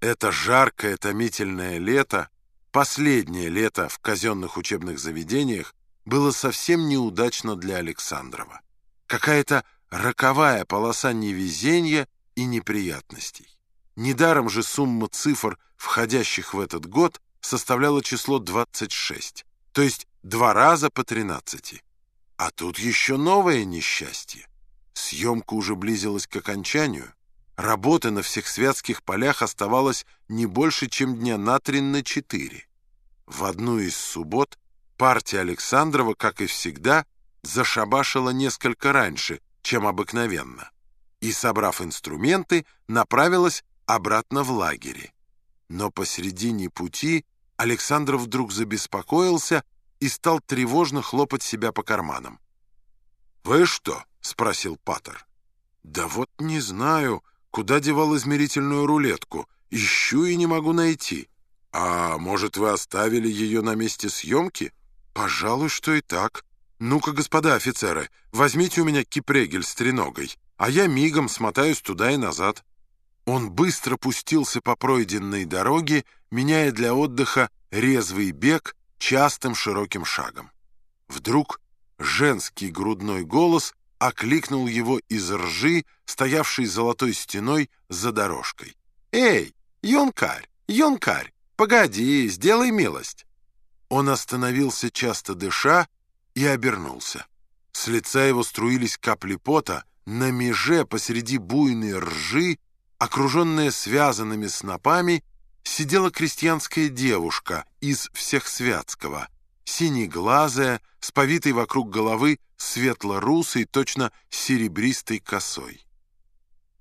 Это жаркое, томительное лето, последнее лето в казенных учебных заведениях, было совсем неудачно для Александрова. Какая-то роковая полоса невезения и неприятностей. Недаром же сумма цифр, входящих в этот год, составляла число 26, то есть два раза по 13. А тут еще новое несчастье. Съемка уже близилась к окончанию. Работы на всех святских полях оставалось не больше, чем дня на три на четыре. В одну из суббот партия Александрова, как и всегда, зашабашила несколько раньше, чем обыкновенно, и, собрав инструменты, направилась обратно в лагере. Но посредине пути Александров вдруг забеспокоился и стал тревожно хлопать себя по карманам. «Вы что?» — спросил Паттер. «Да вот не знаю, куда девал измерительную рулетку. Ищу и не могу найти. А может, вы оставили ее на месте съемки? Пожалуй, что и так. Ну-ка, господа офицеры, возьмите у меня кипрегель с треногой, а я мигом смотаюсь туда и назад». Он быстро пустился по пройденной дороге, меняя для отдыха резвый бег частым широким шагом. Вдруг женский грудной голос окликнул его из ржи, стоявшей золотой стеной за дорожкой. «Эй, юнкарь, юнкарь, погоди, сделай милость!» Он остановился, часто дыша, и обернулся. С лица его струились капли пота, на меже посреди буйной ржи, окруженная связанными снопами, сидела крестьянская девушка из всех Святского — синеглазая, с повитой вокруг головы светло-русой, точно серебристой косой.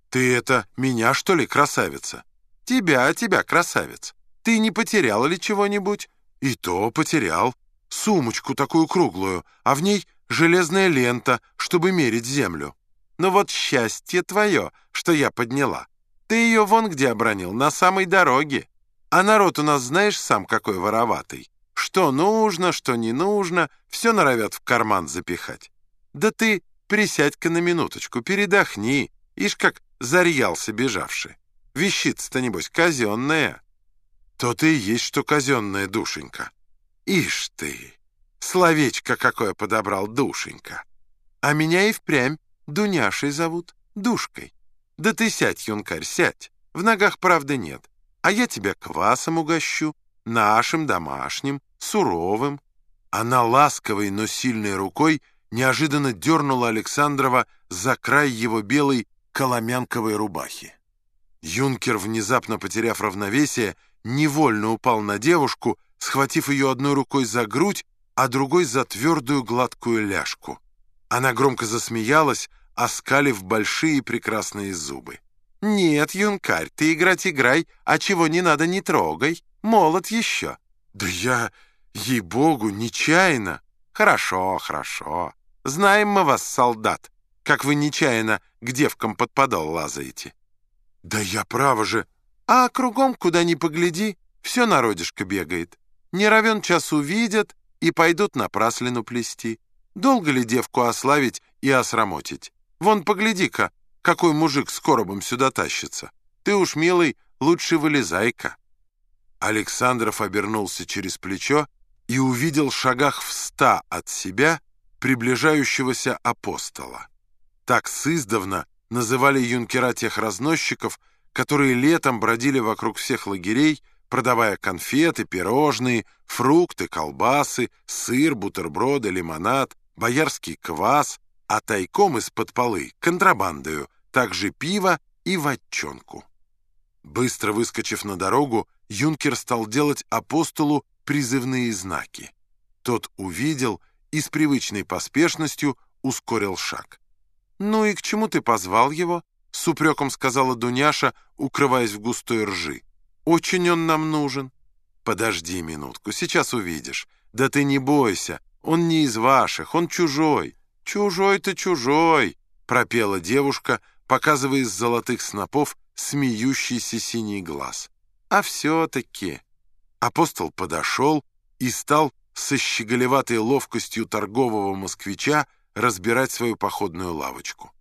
«Ты это меня, что ли, красавица?» «Тебя, тебя, красавец. Ты не потеряла ли чего-нибудь?» «И то потерял. Сумочку такую круглую, а в ней железная лента, чтобы мерить землю. Ну вот счастье твое, что я подняла. Ты ее вон где обронил, на самой дороге. А народ у нас знаешь сам какой вороватый. Что нужно, что не нужно, все норовят в карман запихать. Да ты присядь-ка на минуточку, передохни. Ишь, как зарьялся бежавший. Вещица-то, небось, казенная. То-то и есть, что казенная душенька. Ишь ты, словечко какое подобрал душенька. А меня и впрямь Дуняшей зовут, Душкой. Да ты сядь, юнкарь, сядь. В ногах правды нет. А я тебя квасом угощу, нашим, домашним, суровым. Она ласковой, но сильной рукой неожиданно дернула Александрова за край его белой коломянковой рубахи. Юнкер, внезапно потеряв равновесие, невольно упал на девушку, схватив ее одной рукой за грудь, а другой за твердую гладкую ляжку. Она громко засмеялась, оскалив большие прекрасные зубы. «Нет, юнкарь, ты играть играй, а чего не надо, не трогай. Молод еще». «Да я, ей-богу, нечаянно». «Хорошо, хорошо. Знаем мы вас, солдат, как вы нечаянно к девкам под подол лазаете». «Да я право же...» «А кругом, куда ни погляди, все народишко бегает. Не равен час увидят и пойдут напраслину плести. Долго ли девку ославить и осрамотить? Вон, погляди-ка, какой мужик с коробом сюда тащится. Ты уж, милый, лучше вылезай-ка». Александров обернулся через плечо и увидел в шагах в ста от себя приближающегося апостола. Так сыздавна называли юнкера тех разносчиков, которые летом бродили вокруг всех лагерей, продавая конфеты, пирожные, фрукты, колбасы, сыр, бутерброды, лимонад, боярский квас, а тайком из-под полы, контрабандою, также пиво и ватчонку. Быстро выскочив на дорогу, юнкер стал делать апостолу призывные знаки. Тот увидел и с привычной поспешностью ускорил шаг. «Ну и к чему ты позвал его?» — с упреком сказала Дуняша, укрываясь в густой ржи. «Очень он нам нужен». «Подожди минутку, сейчас увидишь. Да ты не бойся, он не из ваших, он чужой». «Чужой-то чужой», — пропела девушка, показывая из золотых снопов смеющийся синий глаз. «А все-таки...» Апостол подошел и стал со щеголеватой ловкостью торгового москвича разбирать свою походную лавочку.